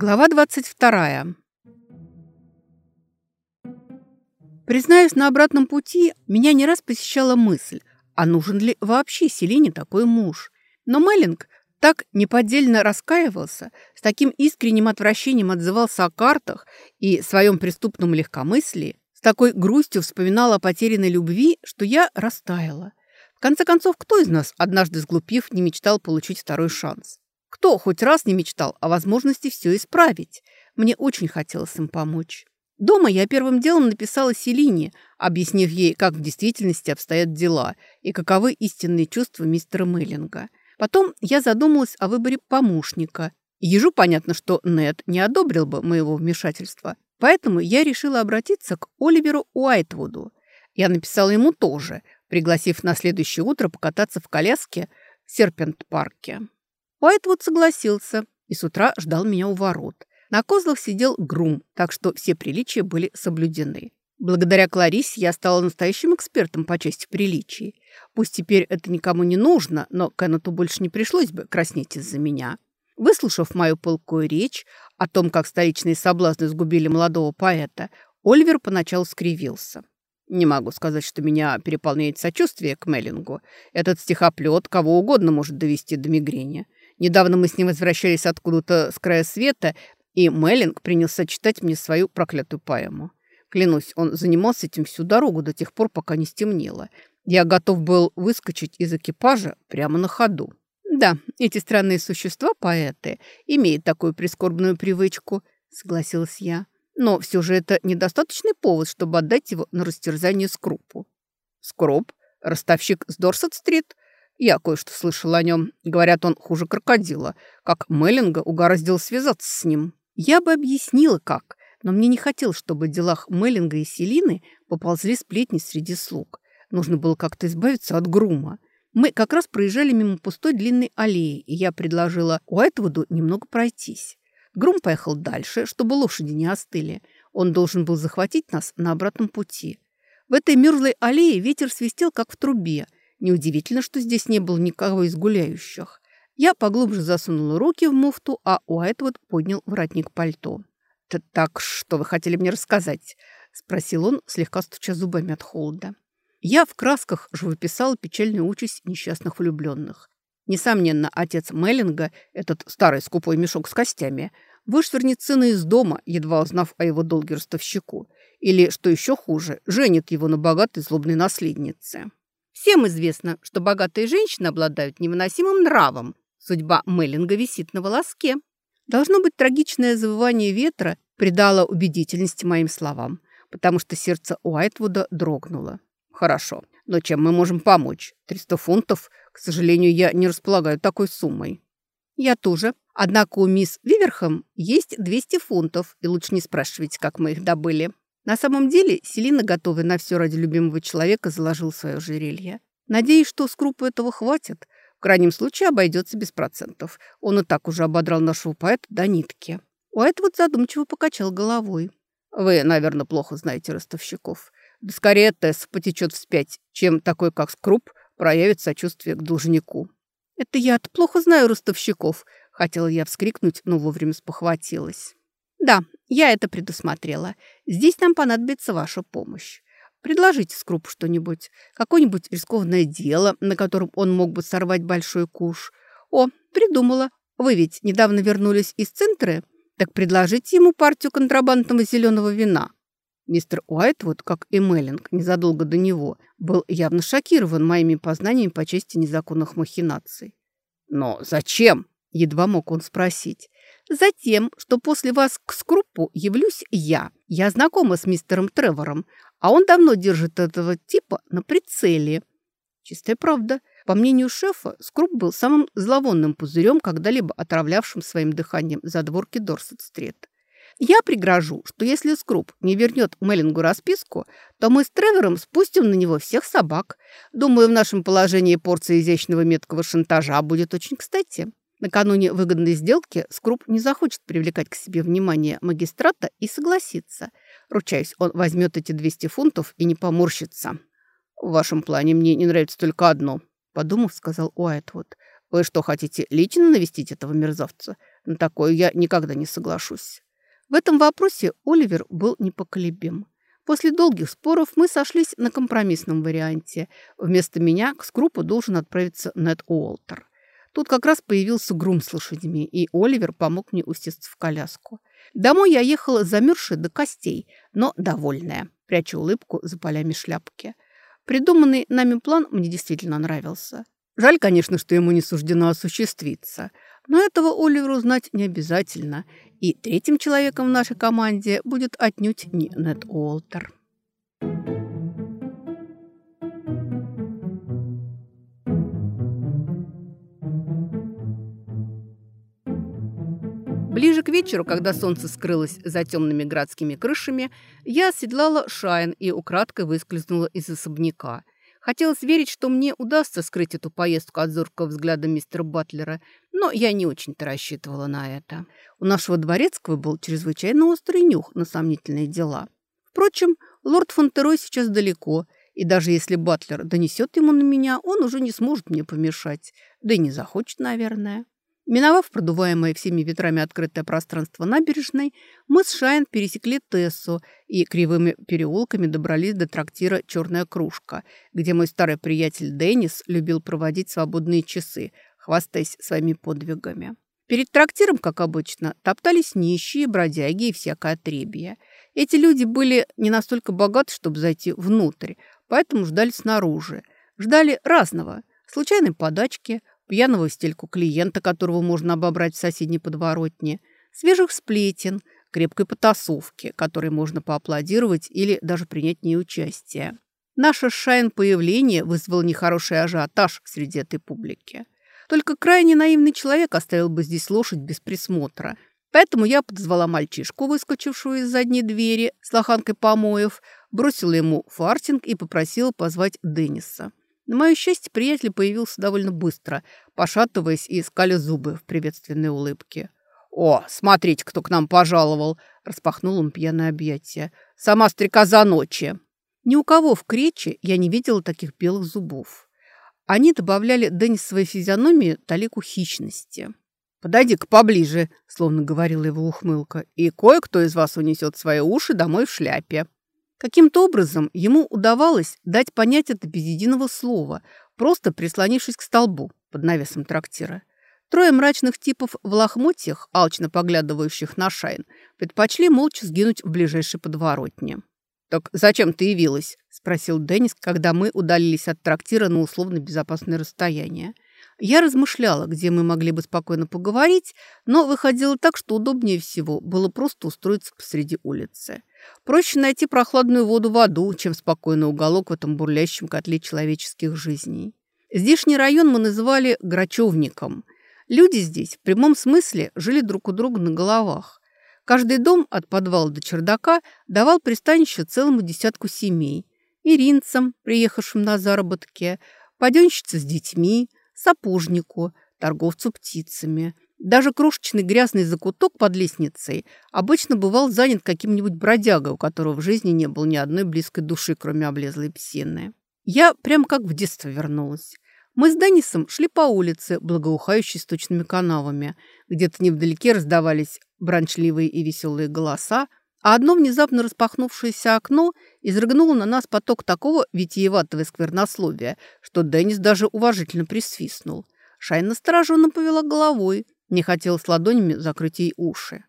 Глава 22. Признаюсь, на обратном пути меня не раз посещала мысль, а нужен ли вообще Селине такой муж. Но Меллинг так неподдельно раскаивался, с таким искренним отвращением отзывался о картах и своем преступном легкомыслии, с такой грустью вспоминал о потерянной любви, что я растаяла. В конце концов, кто из нас, однажды сглупив, не мечтал получить второй шанс? Кто хоть раз не мечтал о возможности все исправить? Мне очень хотелось им помочь. Дома я первым делом написала Селине, объяснив ей, как в действительности обстоят дела и каковы истинные чувства мистера Меллинга. Потом я задумалась о выборе помощника. Ежу понятно, что Нед не одобрил бы моего вмешательства. Поэтому я решила обратиться к Оливеру Уайтвуду. Я написала ему тоже, пригласив на следующее утро покататься в коляске в Серпент-парке. Уайтвуд согласился и с утра ждал меня у ворот. На козлах сидел грум, так что все приличия были соблюдены. Благодаря Кларисе я стала настоящим экспертом по части приличий. Пусть теперь это никому не нужно, но Кеннету больше не пришлось бы краснеть из-за меня. Выслушав мою пылкую речь о том, как столичные соблазны сгубили молодого поэта, Оливер поначалу скривился. Не могу сказать, что меня переполняет сочувствие к Меллингу. Этот стихоплет кого угодно может довести до мигрени. Недавно мы с ним возвращались откуда-то с края света, и Меллинг принялся читать мне свою проклятую поэму. Клянусь, он занимался этим всю дорогу до тех пор, пока не стемнело. Я готов был выскочить из экипажа прямо на ходу. Да, эти странные существа, поэты, имеют такую прискорбную привычку, согласилась я. Но все же это недостаточный повод, чтобы отдать его на растерзание Скрупу. Скруп? Ростовщик с Дорсет-стрит? Я кое-что слышал о нем. Говорят, он хуже крокодила. Как Меллинга угораздил связаться с ним. Я бы объяснила, как. Но мне не хотелось, чтобы в делах Меллинга и Селины поползли сплетни среди слуг. Нужно было как-то избавиться от грума. Мы как раз проезжали мимо пустой длинной аллеи, и я предложила Уайтвуду немного пройтись. Грум поехал дальше, чтобы лошади не остыли. Он должен был захватить нас на обратном пути. В этой мерзлой аллее ветер свистел, как в трубе – Неудивительно, что здесь не было никого из гуляющих. Я поглубже засунула руки в муфту, а Уайтвуд поднял воротник пальто. «Так, что вы хотели мне рассказать?» – спросил он, слегка стуча зубами от холода. Я в красках живописала печальную участь несчастных влюбленных. Несомненно, отец Меллинга, этот старый скупой мешок с костями, вышвырнет сына из дома, едва узнав о его долге ростовщику. Или, что еще хуже, женит его на богатой злобной наследнице. Всем известно, что богатые женщины обладают невыносимым нравом. Судьба Меллинга висит на волоске. Должно быть, трагичное завывание ветра придало убедительности моим словам, потому что сердце Уайтвуда дрогнуло. «Хорошо, но чем мы можем помочь? Триста фунтов? К сожалению, я не располагаю такой суммой». «Я тоже. Однако у мисс Виверхэм есть 200 фунтов, и лучше не спрашивайте, как мы их добыли». На самом деле Селина, готовая на все ради любимого человека, заложил свое ожерелье. Надеюсь, что скрупу этого хватит. В крайнем случае обойдется без процентов. Он и так уже ободрал нашего поэта до нитки. Уайт вот задумчиво покачал головой. Вы, наверное, плохо знаете ростовщиков. Да скорее Тесс потечет вспять, чем такой, как Скруп, проявит сочувствие к должнику. Это я-то плохо знаю ростовщиков, хотела я вскрикнуть, но вовремя спохватилась. Да, я это предусмотрела. Здесь нам понадобится ваша помощь. Предложите Скрупу что-нибудь. Какое-нибудь рискованное дело, на котором он мог бы сорвать большой куш. О, придумала. Вы ведь недавно вернулись из центра? Так предложите ему партию контрабандного зеленого вина. Мистер Уайтвуд, как и Меллинг, незадолго до него, был явно шокирован моими познаниями по части незаконных махинаций. «Но зачем?» – едва мог он спросить. Затем, что после вас к скрупу явлюсь я. Я знакома с мистером Тревором, а он давно держит этого типа на прицеле. Чистая правда. По мнению шефа, Скруп был самым зловонным пузырем, когда-либо отравлявшим своим дыханием задворки Дорсет-стрит. Я пригрожу, что если Скруп не вернет Меллингу расписку, то мы с Тревором спустим на него всех собак. Думаю, в нашем положении порция изящного меткого шантажа будет очень кстати. Накануне выгодной сделки Скруп не захочет привлекать к себе внимание магистрата и согласится. Ручаюсь, он возьмет эти 200 фунтов и не поморщится. «В вашем плане мне не нравится только одно», — подумав, сказал Уайтвуд. «Вы что, хотите лично навестить этого мерзавца? На такое я никогда не соглашусь». В этом вопросе Оливер был непоколебим. После долгих споров мы сошлись на компромиссном варианте. Вместо меня к Скрупу должен отправиться Нед Уолтер. Тут как раз появился грум с лошадьми, и Оливер помог мне усесться в коляску. Домой я ехала замерзшая до костей, но довольная, пряча улыбку за полями шляпки. Придуманный нами план мне действительно нравился. Жаль, конечно, что ему не суждено осуществиться, но этого Оливеру знать не обязательно, и третьим человеком в нашей команде будет отнюдь не Нед Уолтер. К вечеру, когда солнце скрылось за темными градскими крышами, я оседлала Шайн и украдкой выскользнула из особняка. Хотелось верить, что мне удастся скрыть эту поездку от зоркого взгляда мистера Батлера, но я не очень-то рассчитывала на это. У нашего дворецкого был чрезвычайно острый нюх на сомнительные дела. Впрочем, лорд Фонтерой сейчас далеко, и даже если Батлер донесет ему на меня, он уже не сможет мне помешать, да и не захочет, наверное. Миновав продуваемое всеми ветрами открытое пространство набережной, мы с Шайн пересекли Тессу и кривыми переулками добрались до трактира «Черная кружка», где мой старый приятель Деннис любил проводить свободные часы, хвастаясь своими подвигами. Перед трактиром, как обычно, топтались нищие, бродяги и всякое отребье. Эти люди были не настолько богаты, чтобы зайти внутрь, поэтому ждали снаружи. Ждали разного – случайной подачки, пьяного стельку клиента, которого можно обобрать в соседней подворотне, свежих сплетен, крепкой потасовки, которой можно поаплодировать или даже принять в ней участие. Наше Шайн появление вызвало нехороший ажиотаж среди этой публики. Только крайне наивный человек оставил бы здесь лошадь без присмотра. Поэтому я подозвала мальчишку, выскочившего из задней двери с лоханкой помоев, бросила ему фартинг и попросила позвать Денниса. На мое счастье, приятель появился довольно быстро, пошатываясь и скаля зубы в приветственной улыбке. «О, смотрите, кто к нам пожаловал!» – распахнул он пьяное объятие. «Сама стрекоза ночи!» Ни у кого в крече я не видела таких белых зубов. Они добавляли Деннисовой физиономии талику хищности. «Подойди-ка поближе», — словно говорила его ухмылка, «и кое-кто из вас унесет свои уши домой в шляпе». Каким-то образом ему удавалось дать понять это без единого слова, просто прислонившись к столбу под навесом трактира. Трое мрачных типов в лохмотьях, алчно поглядывающих на Шайн, предпочли молча сгинуть в ближайшей подворотне. «Так зачем ты явилась?» – спросил Деннис, когда мы удалились от трактира на условно безопасное расстояние. Я размышляла, где мы могли бы спокойно поговорить, но выходило так, что удобнее всего было просто устроиться посреди улицы. Проще найти прохладную воду в аду, чем спокойный уголок в этом бурлящем котле человеческих жизней. Здешний район мы называли Грачевником. Люди здесь в прямом смысле жили друг у друга на головах. Каждый дом от подвала до чердака давал пристанище целому десятку семей. Иринцам, приехавшим на заработки, паденщице с детьми, сапожнику, торговцу птицами – даже крошечный грязный закуток под лестницей обычно бывал занят каким-нибудь бродягой, у которого в жизни не было ни одной близкой души, кроме облезлой псины. Я прям как в детство вернулась. Мы с Деннисом шли по улице, благоухающей сточными канавами. Где-то невдалеке раздавались бранчливые и веселые голоса, а одно внезапно распахнувшееся окно изрыгнуло на нас поток такого витиеватого сквернословия, что Деннис даже уважительно присвистнул. Шайна настороженно повела головой, не хотел с ладонями закрыть ей уши.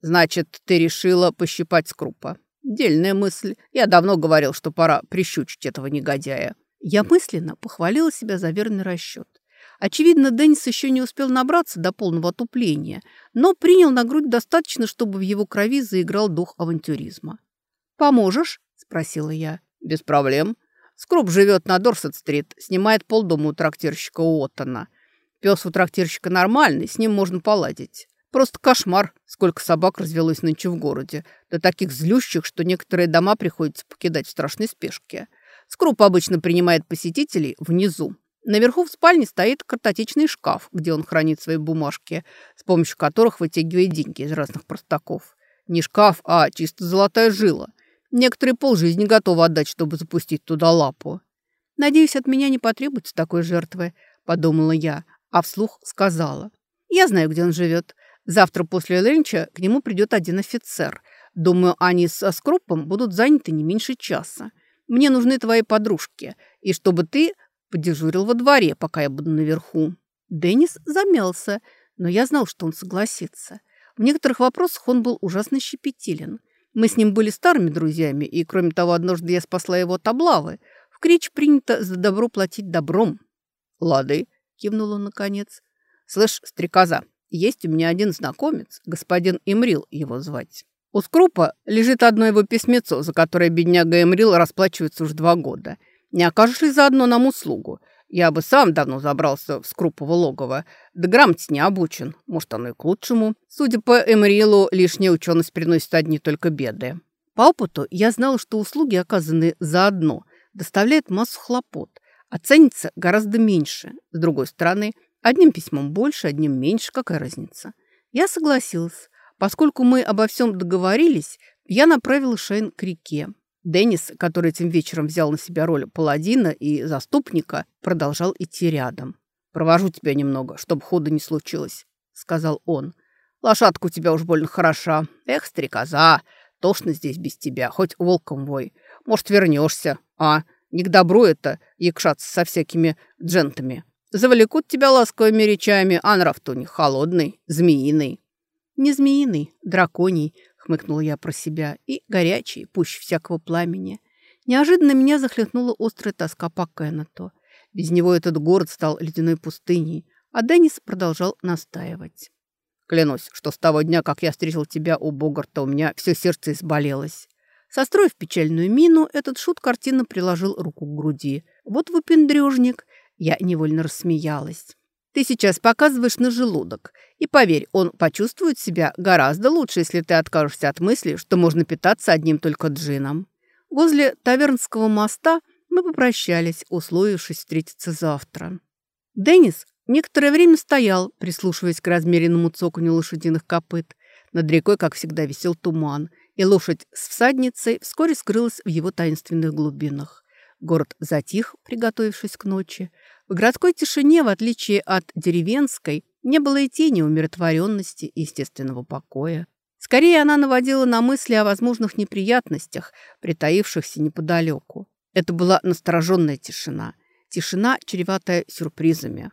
«Значит, ты решила пощипать скрупа. Дельная мысль. Я давно говорил, что пора прищучить этого негодяя». Я мысленно похвалила себя за верный расчет. Очевидно, Деннис еще не успел набраться до полного отупления, но принял на грудь достаточно, чтобы в его крови заиграл дух авантюризма. «Поможешь?» – спросила я. «Без проблем. Скруп живет на Дорсет-стрит, снимает полдома у трактирщика Уоттона. Пес у трактирщика нормальный, с ним можно поладить. Просто кошмар, сколько собак развелось нынче в городе. До таких злющих, что некоторые дома приходится покидать в страшной спешке. Скруп обычно принимает посетителей внизу. Наверху в спальне стоит картотечный шкаф, где он хранит свои бумажки, с помощью которых вытягивает деньги из разных простаков. Не шкаф, а чисто золотая жила. Некоторые полжизни готовы отдать, чтобы запустить туда лапу. «Надеюсь, от меня не потребуется такой жертвы», – подумала я, а вслух сказала. «Я знаю, где он живет. Завтра после ленча к нему придет один офицер. Думаю, они со Скрупом будут заняты не меньше часа. Мне нужны твои подружки, и чтобы ты подежурил во дворе, пока я буду наверху». Деннис замялся, но я знал, что он согласится. В некоторых вопросах он был ужасно щепетилен. Мы с ним были старыми друзьями, и, кроме того, однажды я спасла его от облавы. В Крич принято за добро платить добром. «Лады», — кивнул он наконец. «Слышь, стрекоза, есть у меня один знакомец, господин Имрил его звать. У Скрупа лежит одно его письмецо, за которое бедняга Имрил расплачивается уже два года. Не окажешь ли заодно нам услугу? Я бы сам давно забрался в Скрупово логово. Да грамоте не обучен. Может, оно и к лучшему. Судя по Эмрилу, лишняя ученость приносит одни только беды. По опыту я знал, что услуги, оказанные заодно, доставляют массу хлопот, а ценится гораздо меньше. С другой стороны, одним письмом больше, одним меньше, какая разница? Я согласилась. Поскольку мы обо всем договорились, я направила Шейн к реке. Деннис, который этим вечером взял на себя роль паладина и заступника, продолжал идти рядом. «Провожу тебя немного, чтобы худо не случилось», — сказал он. «Лошадка у тебя уж больно хороша. Эх, стрекоза, тошно здесь без тебя, хоть волком вой. Может, вернешься, а? Не к добру это якшаться со всякими джентами. Завлекут тебя ласковыми речами, а нрав-то у них холодный, змеиный». «Не змеиный, драконий», хмыкнул я про себя, и горячий, пуще всякого пламени. Неожиданно меня захлестнула острая тоска по Кеннету. Без него этот город стал ледяной пустыней, а Деннис продолжал настаивать. «Клянусь, что с того дня, как я встретил тебя у Богарта, у меня все сердце изболелось». Состроив печальную мину, этот шут картинно приложил руку к груди. «Вот выпендрежник!» Я невольно рассмеялась. Ты сейчас показываешь на желудок. И поверь, он почувствует себя гораздо лучше, если ты откажешься от мысли, что можно питаться одним только джином. Возле Тавернского моста мы попрощались, условившись встретиться завтра. Деннис некоторое время стоял, прислушиваясь к размеренному цоканью лошадиных копыт. Над рекой, как всегда, висел туман, и лошадь с всадницей вскоре скрылась в его таинственных глубинах. Город затих, приготовившись к ночи. В городской тишине, в отличие от деревенской, не было и тени умиротворенности и естественного покоя. Скорее, она наводила на мысли о возможных неприятностях, притаившихся неподалеку. Это была настороженная тишина. Тишина, чреватая сюрпризами.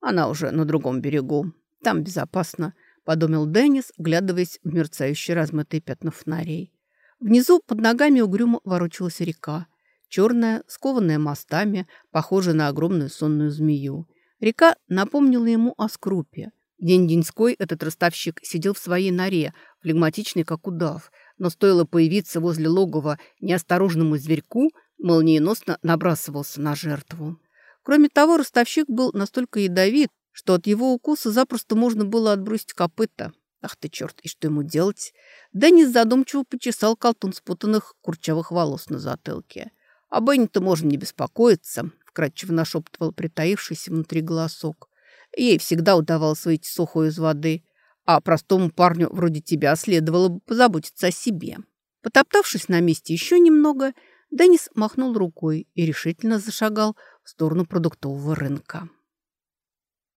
Она уже на другом берегу. Там безопасно, подумал Деннис, вглядываясь в мерцающие размытые пятна фонарей. Внизу под ногами угрюмо ворочалась река черная, скованная мостами, похожая на огромную сонную змею. Река напомнила ему о скрупе. День-деньской этот ростовщик сидел в своей норе, флегматичный, как удав, но стоило появиться возле логова неосторожному зверьку, молниеносно набрасывался на жертву. Кроме того, ростовщик был настолько ядовит, что от его укуса запросто можно было отбросить копыта. Ах ты черт, и что ему делать? Деннис задумчиво почесал колтун спутанных курчавых волос на затылке. «О Бенни-то можно не беспокоиться», — вкратчиво нашептывал притаившийся внутри голосок. «Ей всегда удавалось выйти сухой из воды, а простому парню вроде тебя следовало бы позаботиться о себе». Потоптавшись на месте еще немного, Деннис махнул рукой и решительно зашагал в сторону продуктового рынка.